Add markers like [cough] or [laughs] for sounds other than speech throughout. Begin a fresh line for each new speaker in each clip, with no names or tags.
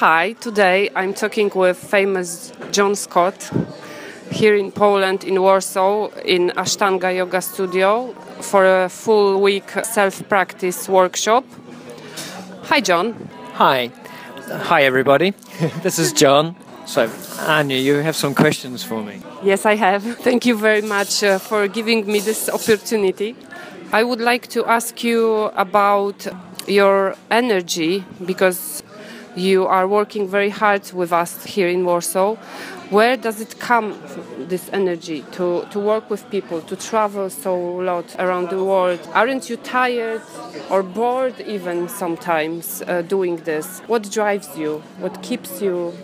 Hi, today I'm talking with famous John Scott here in Poland, in Warsaw, in Ashtanga Yoga Studio for a full week self practice workshop. Hi, John.
Hi. Hi, everybody. [laughs] this is John. So, Anya, you have some questions for me.
Yes, I have. [laughs] Thank you very much uh, for giving me this opportunity. I would like to ask you about your energy because you are working very hard with us here in Warsaw. Where does it come, this energy, to, to work with people, to travel so a lot around the world? Aren't you tired or bored even sometimes uh, doing this? What drives you? What keeps you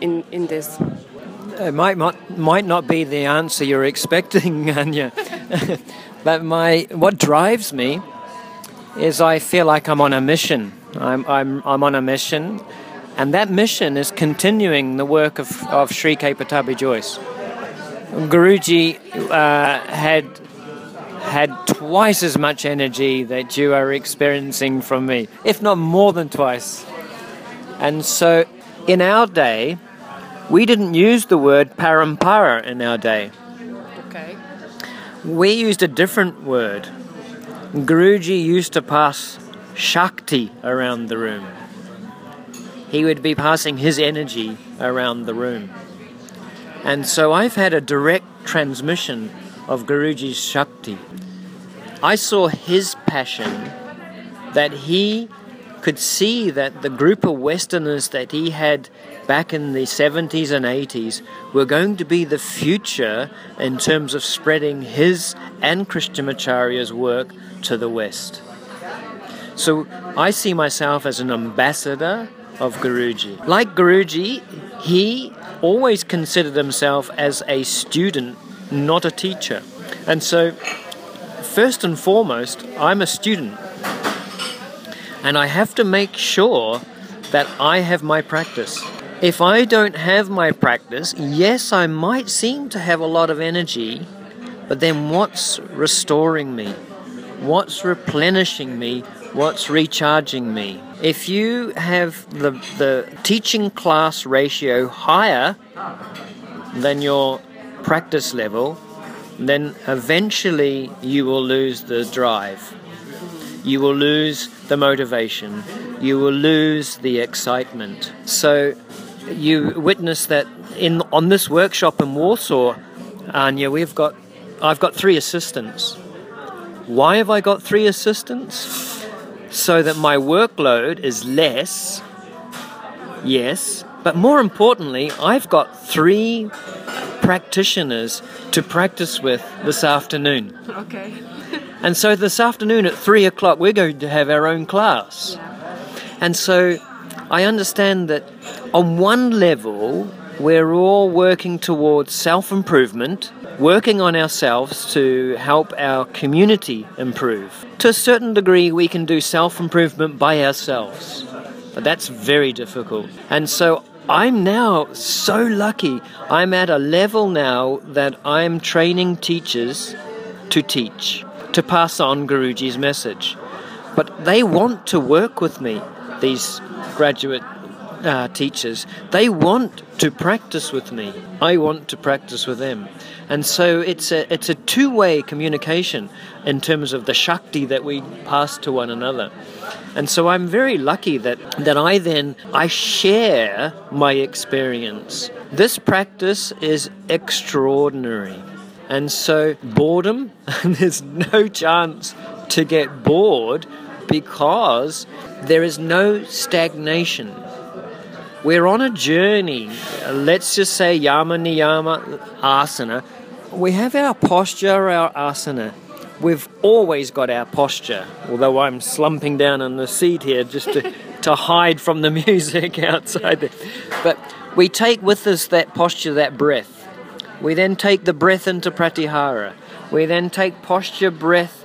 in, in this?
It might, might, might not be the answer you're [laughs] expecting, Anya. [laughs] but my, what drives me is I feel like I'm on a mission. I'm, I'm, I'm on a mission, and that mission is continuing the work of, of Sri K. Pattabhi Jois. Guruji uh, had had twice as much energy that you are experiencing from me, if not more than twice. And so, in our day, we didn't use the word parampara in our day.
Okay.
We used a different word. Guruji used to pass Shakti around the room. He would be passing his energy around the room. And so I've had a direct transmission of Guruji's Shakti. I saw his passion that he could see that the group of Westerners that he had back in the 70s and 80s were going to be the future in terms of spreading his and Krishnamacharya's work to the West. So I see myself as an ambassador of Guruji. Like Guruji, he always considered himself as a student, not a teacher. And so, first and foremost, I'm a student. And I have to make sure that I have my practice. If I don't have my practice, yes, I might seem to have a lot of energy, but then what's restoring me? What's replenishing me? What's recharging me? If you have the, the teaching class ratio higher than your practice level, then eventually you will lose the drive. You will lose the motivation. You will lose the excitement. So you witness that in on this workshop in Warsaw, Anya, we've got I've got three assistants. Why have I got three assistants? So that my workload is less. Yes, but more importantly, I've got three practitioners to practice with this afternoon.
Okay. [laughs]
And so this afternoon at three o'clock, we're going to have our own class. Yeah. And so I understand that on one level, we're all working towards self improvement, working on ourselves to help our community improve. To a certain degree, we can do self improvement by ourselves, but that's very difficult. And so I'm now so lucky. I'm at a level now that I'm training teachers to teach, to pass on Guruji's message. But they want to work with me, these graduate uh, teachers. They want to practice with me. I want to practice with them. And so it's a, it's a two way communication in terms of the Shakti that we pass to one another. And so I'm very lucky that, that I then I share my experience. This practice is extraordinary. And so boredom, [laughs] there's no chance to get bored because there is no stagnation. We're on a journey. Let's just say yama niyama asana. We have our posture, our asana. We've always got our posture, although I'm slumping down on the seat here just to, [laughs] to hide from the music [laughs] outside there. But we take with us that posture, that breath. We then take the breath into pratyahara. We then take posture, breath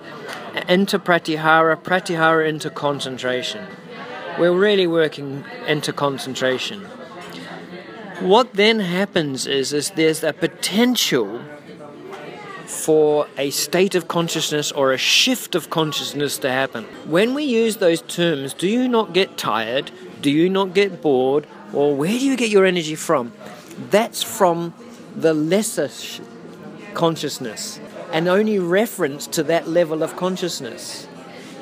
into pratyahara, pratyahara into concentration. We're really working into concentration. What then happens is, is there's a potential for a state of consciousness or a shift of consciousness to happen. When we use those terms, do you not get tired? Do you not get bored? or where do you get your energy from? That's from the lesser sh- consciousness and only reference to that level of consciousness.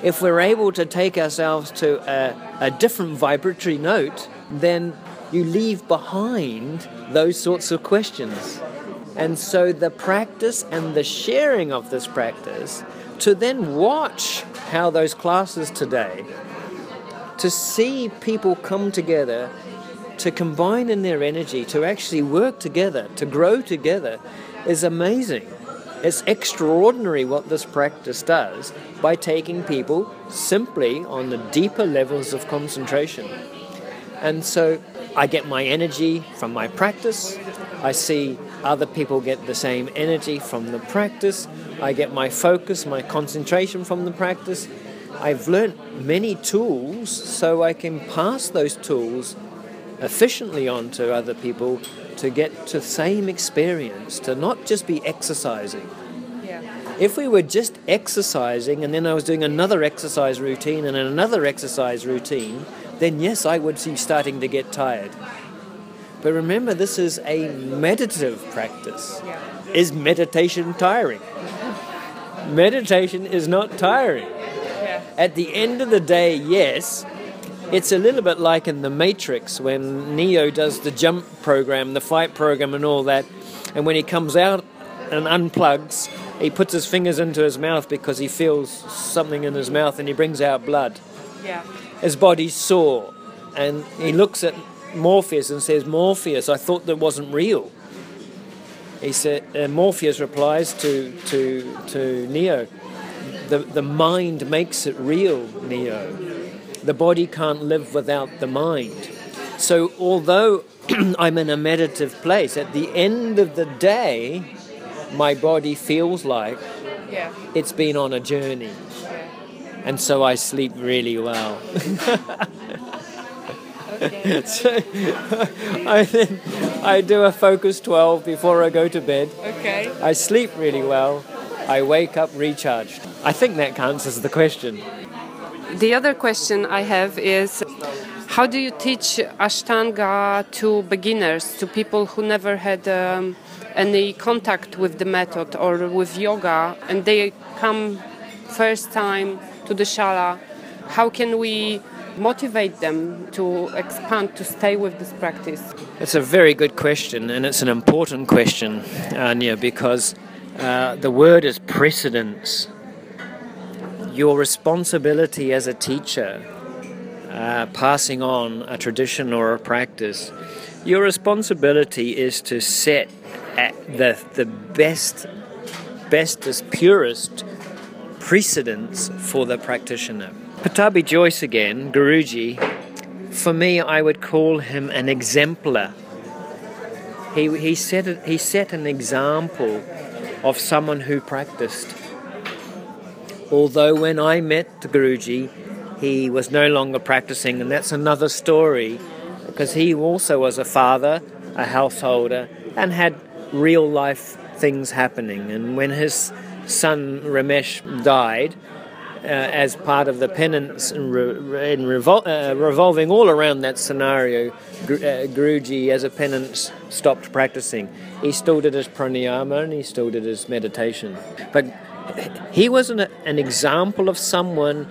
If we're able to take ourselves to a, a different vibratory note, then you leave behind those sorts of questions. And so the practice and the sharing of this practice to then watch how those classes today, to see people come together, to combine in their energy, to actually work together, to grow together, is amazing. It's extraordinary what this practice does by taking people simply on the deeper levels of concentration. And so I get my energy from my practice. I see other people get the same energy from the practice. I get my focus, my concentration from the practice. I've learned many tools so I can pass those tools efficiently on to other people to get to the same experience, to not just be exercising.
Yeah.
If we were just exercising and then I was doing another exercise routine and another exercise routine, then yes, I would be starting to get tired. But remember, this is a meditative practice.
Yeah.
Is meditation tiring? meditation is not tiring.
Yeah.
At the end of the day, yes, it's a little bit like in The Matrix when Neo does the jump program, the fight program, and all that. And when he comes out and unplugs, he puts his fingers into his mouth because he feels something in his mouth and he brings out blood.
Yeah.
His body's sore. And he looks at Morpheus and says, Morpheus, I thought that wasn't real. He said, uh, Morpheus replies to, to, to Neo, the, the mind makes it real, Neo. The body can't live without the mind. So, although [clears throat] I'm in a meditative place, at the end of the day, my body feels like
Yeah.
it's been on a journey. And so I sleep really well.
Okay. [laughs]
so [laughs] I then I do a focus 12 before I go to bed.
okay.
I sleep really well. I wake up recharged. I think that answers the question.
The other question I have is how do you teach Ashtanga to beginners, to people who never had um, any contact with the method or with yoga and they come first time to the shala? How can we motivate them to expand, to stay with this practice?
It's a very good question, and it's an important question, Anya, because uh, the word is precedence. Your responsibility as a teacher, uh, passing on a tradition or a practice, your responsibility is to set at the, the best, bestest, purest precedence for the practitioner. Pattabhi Jois again, Guruji, for me, I would call him an exemplar. He, he, set, he set an example of someone who practiced. Although when I met Guruji, he was no longer practicing, and that's another story because he also was a father, a householder, and had real life things happening. And when his son Ramesh died, uh, as part of the penance and, re- revol- uh, revolving all around that scenario, Guru- uh, Guruji, as a penance, stopped practicing. He still did his pranayama and he still did his meditation. But he was an, an example of someone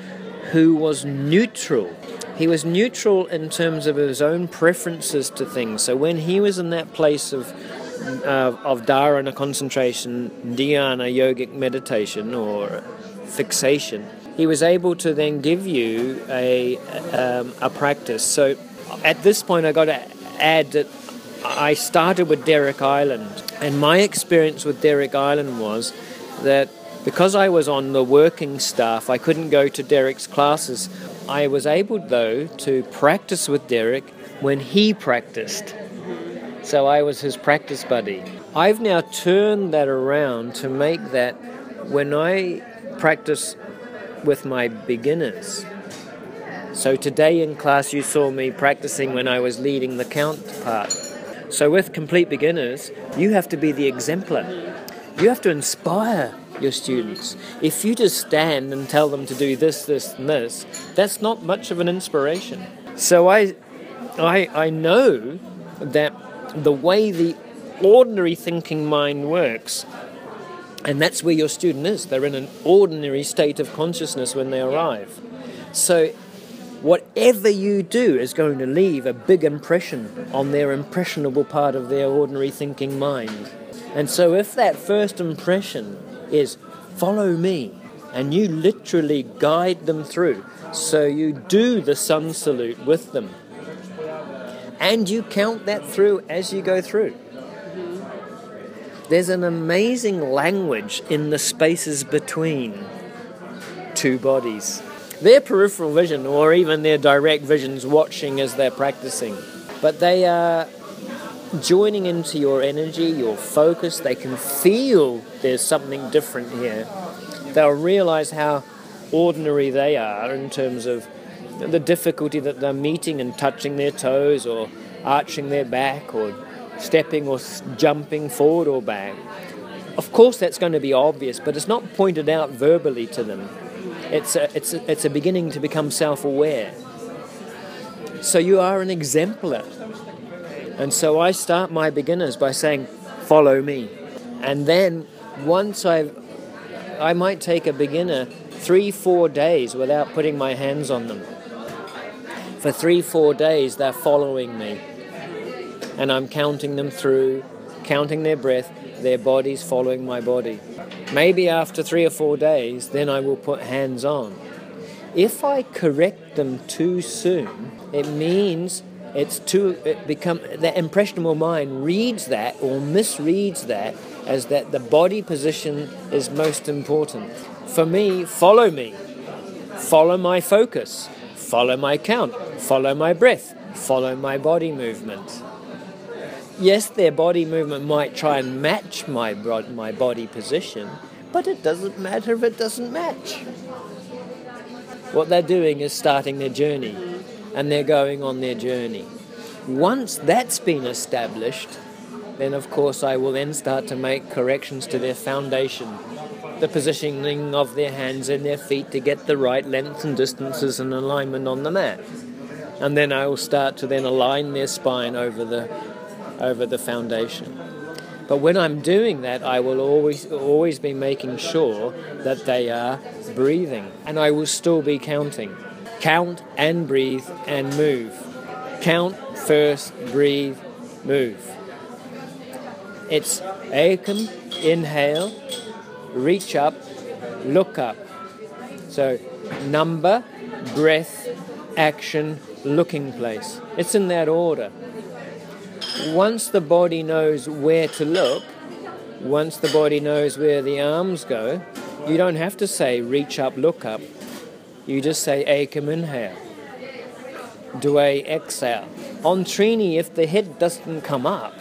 who was neutral. He was neutral in terms of his own preferences to things. So when he was in that place of uh, of dharana concentration, dhyana yogic meditation or fixation, he was able to then give you a um, a practice. So at this point, I got to add that I started with Derek Ireland, and my experience with Derek Ireland was that because I was on the working staff, I couldn't go to Derek's classes. I was able, though, to practice with Derek when he practiced. So I was his practice buddy. I've now turned that around to make that when I practice with my beginners. So today in class, you saw me practicing when I was leading the count part. So with complete beginners, you have to be the exemplar. You have to inspire your students. If you just stand and tell them to do this, this, and this, that's not much of an inspiration. So I I, I know that the way the ordinary thinking mind works, and that's where your student is, they're in an ordinary state of consciousness when they arrive. So, whatever you do is going to leave a big impression on their impressionable part of their ordinary thinking mind. And so, if that first impression is follow me, and you literally guide them through, so you do the sun salute with them, and you count that through as you go through. There's an amazing language in the spaces between two bodies. Their peripheral vision, or even their direct vision's watching as they're practicing, but they are joining into your energy, your focus. They can feel there's something different here. They'll realize how ordinary they are in terms of the difficulty that they're meeting and touching their toes or arching their back or stepping or jumping forward or back. Of course, that's going to be obvious, but it's not pointed out verbally to them. It's a, it's a, it's a beginning to become self aware. So you are an exemplar. And so I start my beginners by saying, Follow me. And then once I've, I might take a beginner three, four days without putting my hands on them. For three, four days, they're following me and I'm counting them through, counting their breath, their bodies following my body. Maybe after three or four days, then I will put hands on. If I correct them too soon, it means it's too it become the impressionable mind reads that or misreads that as that the body position is most important. For me, follow me. Follow my focus. Follow my count. Follow my breath. Follow my body movement yes, their body movement might try and match my, my body position, but it doesn't matter if it doesn't match. What they're doing is starting their journey, and they're going on their journey. Once that's been established, then of course I will then start to make corrections to their foundation, the positioning of their hands and their feet to get the right lengths and distances and alignment on the mat. And then I will start to then align their spine over the over the foundation. But when I'm doing that, I will always always be making sure that they are breathing, and I will still be counting. Count and breathe and move. Count first, breathe, move. It's Ekam, inhale, reach up, look up. So number, breath, action, looking place. It's in that order once the body knows where to look, once the body knows where the arms go, you don't have to say reach up, look up. You just say Ekam inhale. Dve exhale. On Trini, if the head doesn't come up,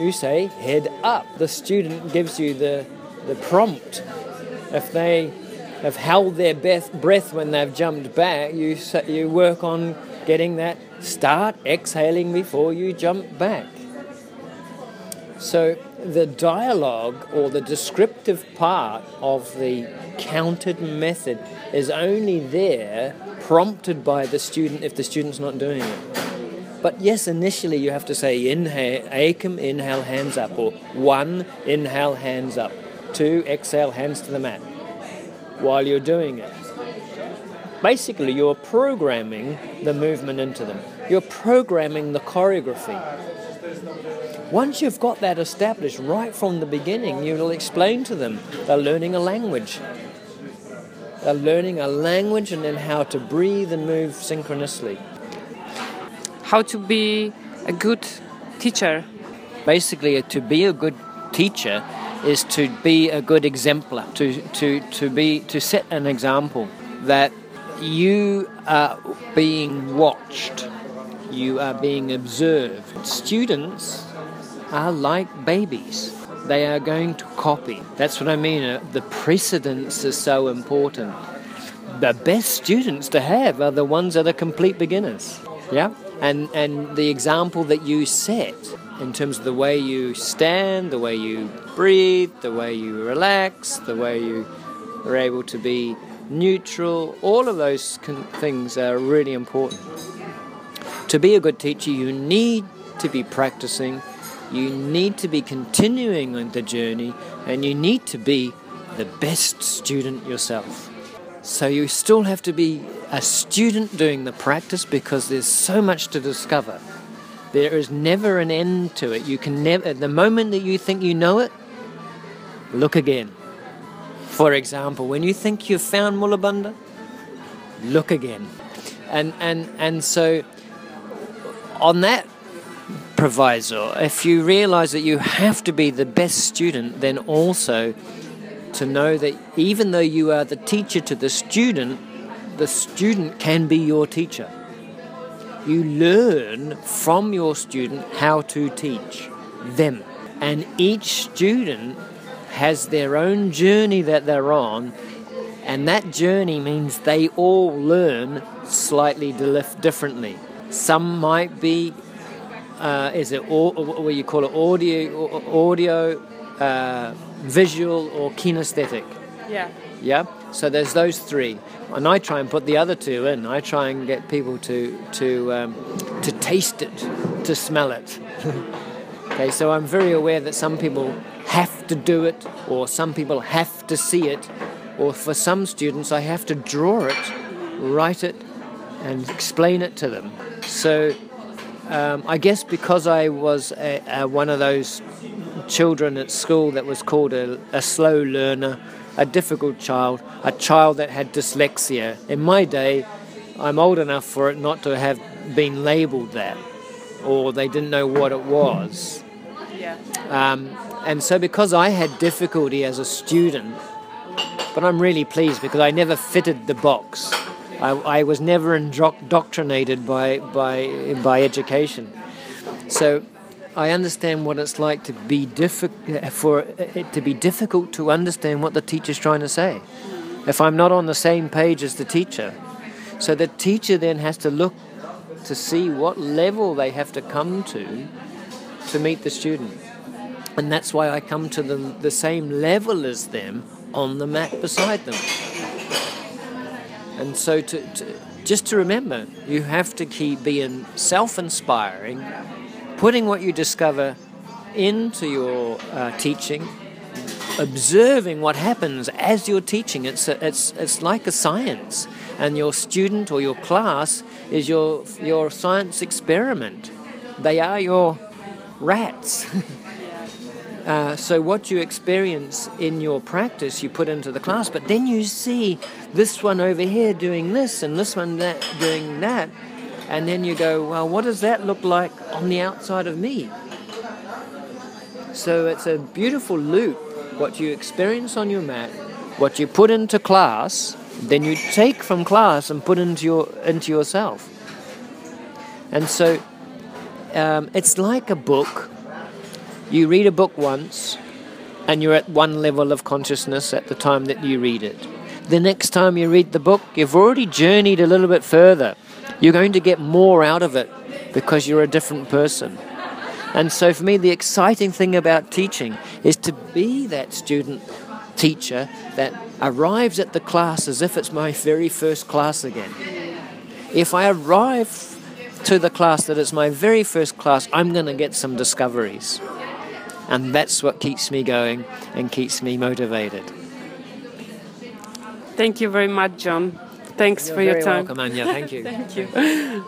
you say head up. The student gives you the, the prompt. If they have held their breath when they've jumped back, you, you work on getting that start exhaling before you jump back. So, the dialogue or the descriptive part of the counted method is only there prompted by the student if the student's not doing it. But yes, initially you have to say inhale, Ekam, inhale, hands up, or one, inhale, hands up, two, exhale, hands to the mat while you're doing it. Basically, you're programming the movement into them. You're programming the choreography. Once you've got that established right from the beginning, you'll explain to them they're learning a language. They're learning a language and then how to breathe and move synchronously.
How to be a good teacher?
Basically, to be a good teacher is to be a good exemplar, to, to, to, be, to set an example that you are being watched, you are being observed. Students are like babies. They are going to copy. That's what I mean. Uh, the precedence is so important. The best students to have are the ones that are complete beginners. Yeah? And, and the example that you set in terms of the way you stand, the way you breathe, the way you relax, the way you are able to be neutral, all of those things are really important. to be a good teacher, you need to be practicing, you need to be continuing on the journey, and you need to be the best student yourself. So you still have to be a student doing the practice because there's so much to discover. There is never an end to it. You can never, at the moment that you think you know it, look again. For example, when you think you've found Mulabandha, look again. And, and, and so, on that proviso, if you realize that you have to be the best student, then also to know that even though you are the teacher to the student, the student can be your teacher. You learn from your student how to teach them. And each student has their own journey that they're on, and that journey means they all learn slightly differently. Some might be, uh, is it all, what you call it, audio, audio, uh, visual, or kinesthetic?
Yeah.
Yeah. So there's those three, and I try and put the other two in. I try and get people to to um, to taste it, to smell it. [laughs] okay. So I'm very aware that some people have to do it, or some people have to see it, or for some students, I have to draw it, write it, and explain it to them. So um, I guess because I was a, a, one of those children at school that was called a, a slow learner, a difficult child, a child that had dyslexia. In my day, I'm old enough for it not to have been labelled that, or they didn't know what it was.
Yeah.
Um, and so, because I had difficulty as a student, but I'm really pleased because I never fitted the box. I, I was never indoctrinated by, by, by education. So I understand what it's like to be diffi- for it to be difficult to understand what the teacher's trying to say. If I'm not on the same page as the teacher, so the teacher then has to look to see what level they have to come to to meet the student. And that's why I come to the, the same level as them on the mat beside them. And so, to, to just to remember, you have to keep being self inspiring, putting what you discover into your uh, teaching, observing what happens as you're teaching. It's, a, it's, it's like a science, and your student or your class is your, your science experiment. They are your rats. [laughs] Uh, so what you experience in your practice, you put into the class, but then you see this one over here doing this and this one that, doing that, and then you go, well, what does that look like on the outside of me? So it's a beautiful loop. What you experience on your mat, what you put into class, then you take from class and put into your into yourself. And so um, it's like a book you read a book once, and you're at one level of consciousness at the time that you read it. The next time you read the book, you've already journeyed a little bit further. You're going to get more out of it because you're a different person. And so, for me, the exciting thing about teaching is to be that student teacher that arrives at the class as if it's my very first class again. If I arrive to the class that it's my very first class, I'm going to get some discoveries. And that's what keeps me going and keeps me motivated.
Thank you very much, John. Thanks
You're
for your time.
Welcome, Anya. Thank you. [laughs]
Thank you.